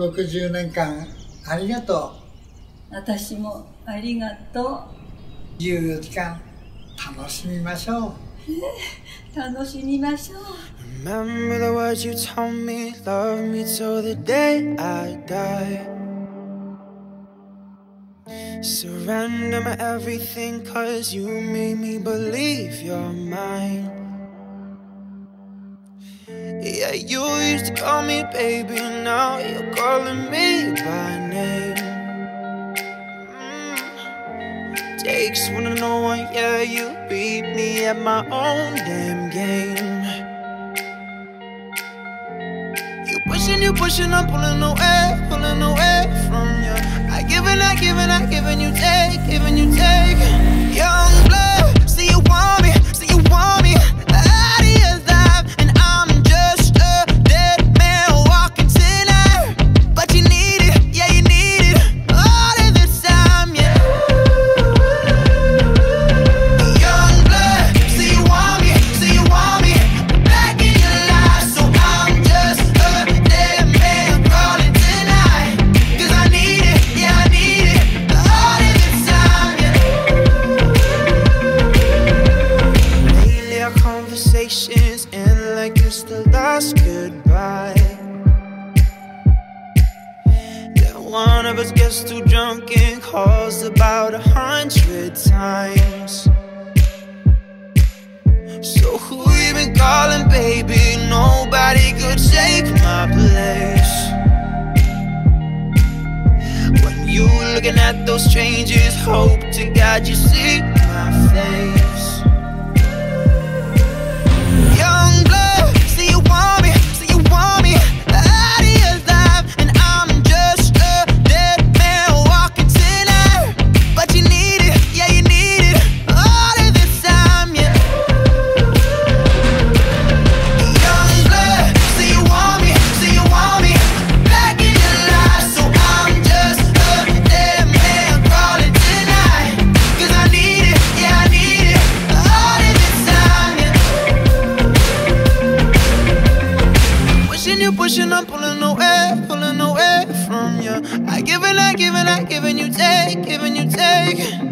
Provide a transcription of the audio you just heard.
60年間ありがと私もありがとう14時間楽しみましょうう楽しみましょう Remember the words you told me, love me till the day I die. Surrender my everything, cause you made me believe you're mine. Yeah, you used to call me baby, now you're calling me by name. Mm. Takes one to know one, yeah, you beat me at my own damn game. You pushing, you pushing, I'm pulling away, pulling away from you. I giving, I giving, I giving you take, conversations end like it's the last goodbye. Yeah, one of us gets too drunk and calls about a hundred times. So who you been calling, baby? Nobody could take my place. When you looking at those strangers, hope to God you see my face. big.